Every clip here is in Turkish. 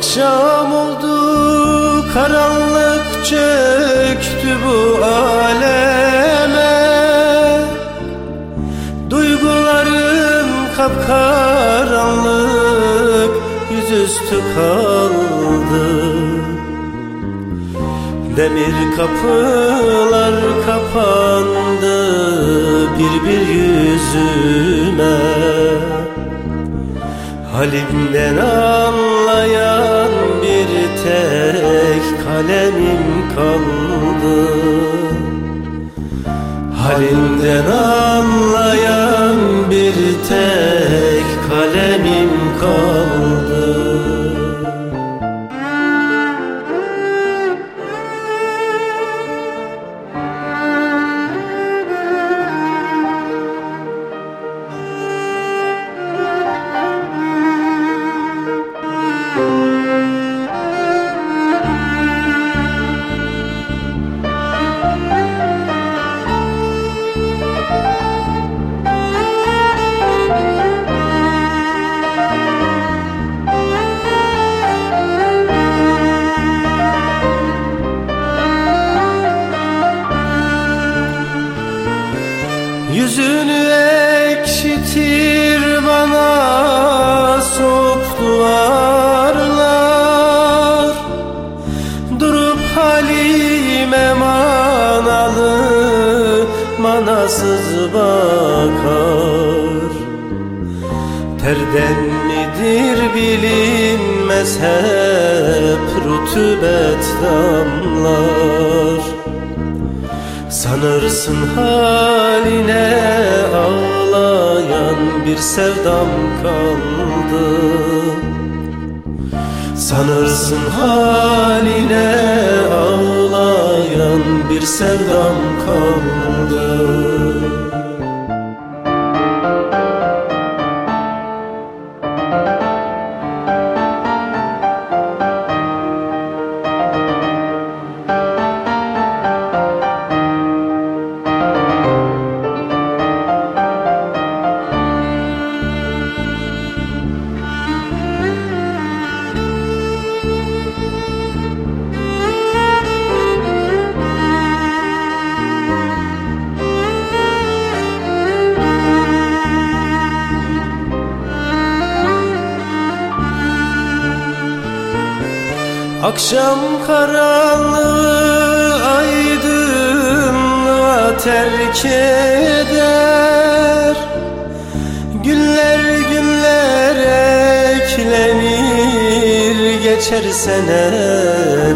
Akşam oldu karanlık çöktü bu aleme. Duygularım kapkaranlık yüzüstü kaldı. Demir kapılar kapandı bir bir yüzüme. Halimden anlayan tek kalemim kaldı. Halimden anlayan bir tek Yüzünü ekşitir bana soğuk duvarlar. Durup halime manalı manasız bakar. Terden midir bilinmez hep rutubet damlar Sanırsın haline ağlayan bir sevdam kaldı. Sanırsın haline Akşam karanlığı aydınlığa terk eder. Günler günler eklenir geçer seneler.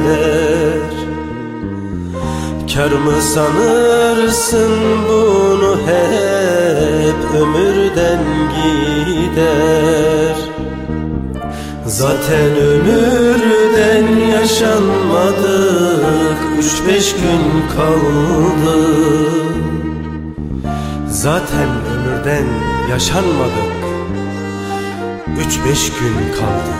Kar mı sanırsın bunu hep ömürden gider? Zaten ömürden yaşanmadık. Üç beş gün kaldı. Zaten ömürden yaşanmadık. Üç beş gün kaldı